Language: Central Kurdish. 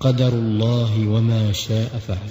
قدر الله وما شاء فعل